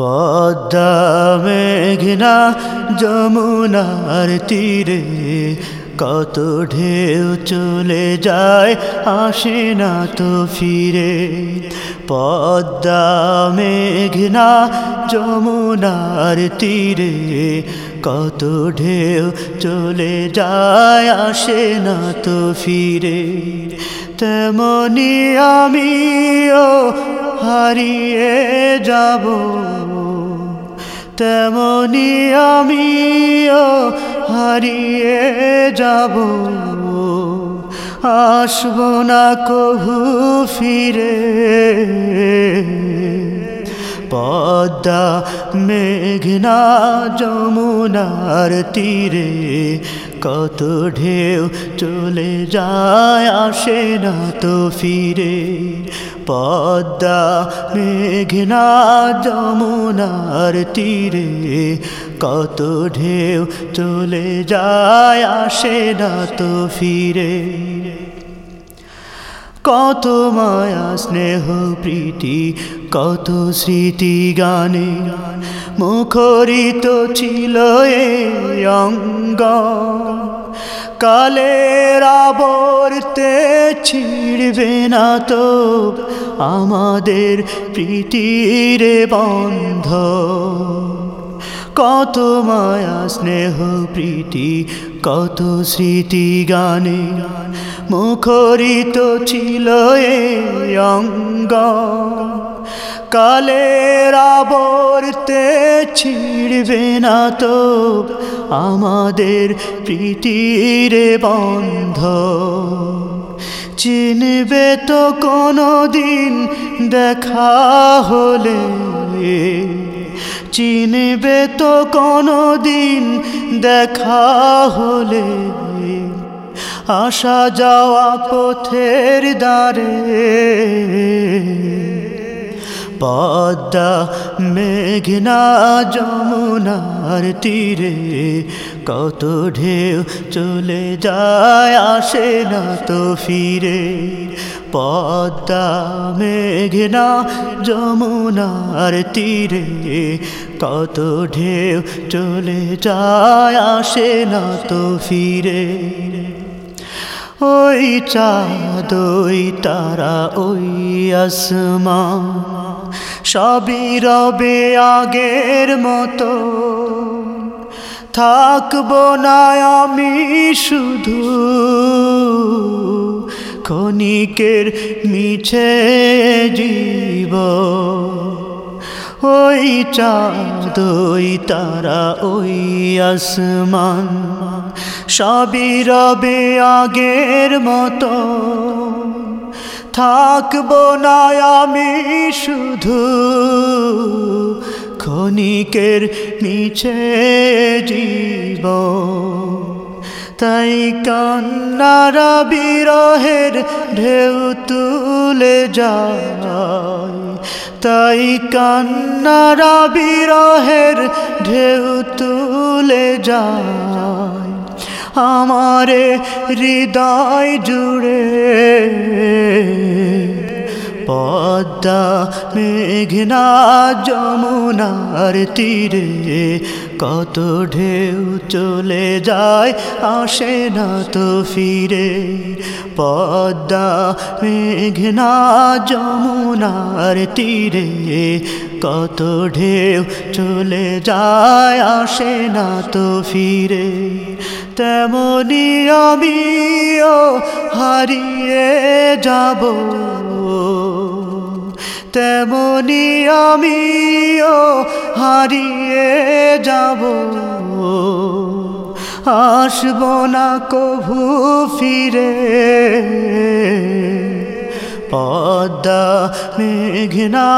পদ্মা মেঘনা যমুনার তীরে কত ঢেউ চলে যায়, আসে না তো ফিরে। পদ্মা মেঘনা যমুনার তীরে কত ঢেউ চলে যায়, আসে না তো ফিরে। তেমনি আমিও হারিয়ে যাব তেমনি আমিও হারিয়ে যাব। আসব না কহু ফিরে। পদ্মা মেঘনা যমুনার তীরে কত ঢেউ চলে যায় আসে না তো ফিরে। পদ্মা মেঘনা যমুনার তীরে কত ঢেউ চলে যায় আসে না তো ফিরে। কত মায়া, স্নেহ, প্রীতি, কত স্মৃতি গানে মুখরিত ছিল এ অঙ্গ। কালের আবর্তে ছিড়বে না তো আমাদের প্রীতির বন্ধ। কত মায়া, স্নেহ, প্রীতি, কত স্মৃতি গানে মুখরিত ছিল এ অঙ্গ। কালের আবর্তে ছিড়বে না তো আমাদের প্রীতির বন্ধ। চিনবে তো কোনো দিন দেখা হলে। চিনবে তো কোনো দিন দেখা হলে। আসা যাওয়া পথের দ্বারে। পদ্মা মেঘনা যমুনার তীরে, কত ঢেউ চলে যায় আসে না তো ফিরে। পদ্মা মেঘনা যমুনার তীরে, কত ঢেউ চলে যায় আসে না তো ফিরে। ওই চাঁদ, ওই তারা, ওই আসমা সবই রবে আগের মতো। থাকব না আমি শুধু ক্ষণিকের মিছে জীব। ওই চাঁদ ওই তারা, ওই আসমান, সবই রবে আগের মতো। থাকব না আমি শুধু ক্ষণিকের মিছে জীব। তাই কান্নারা বিরহের ঢেউ তুলে যায়। তাই কান্নারা বিরহের ঢেউ তুলে যায়। আমারে হৃদয় জুড়ে পদ্মা মেঘনা যমুনার তীরে কত ঢেউ চলে যায়, আসে না তো ফিরে। পদ্মা মেঘনা যমুনার তীরে কত ঢেউ চলে যায়, আসে না তো ফিরে। তেমনি আমিও হারিয়ে যাব। তেমনি আমিও হারিয়ে যাব। আসব না কভু ফিরে। পদ্মা মেঘনা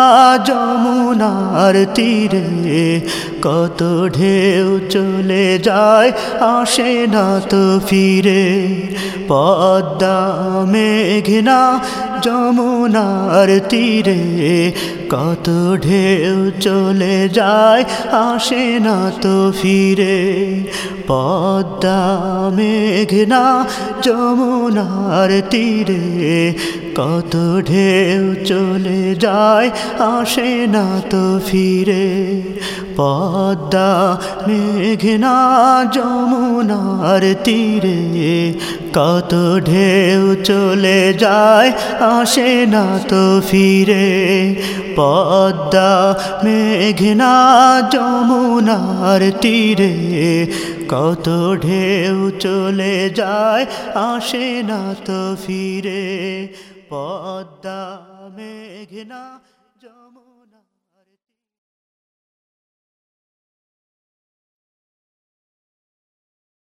যমুনার তীরে। কত ঢেউ চলে যায়, আসে না তো ফিরে। পদ্মা, মেঘনা, যমুনার তীরে। কত ঢেউ চলে যায়, আসে না তো ফিরে। পদ্মা, মেঘনা, যমুনার তীরে। কত ঢেউ চলে যায়, আসে না তো ফিরে। পদ্মা মেঘনা যমুনার তীরে কত ঢেউ চলে যায়, আসে না তো ফিরে। পদ্মা মেঘনা যমুনার তীরে কত ঢেউ চলে যায়, আসে না তো ফিরে। পদ্মা মেঘনা যমুনা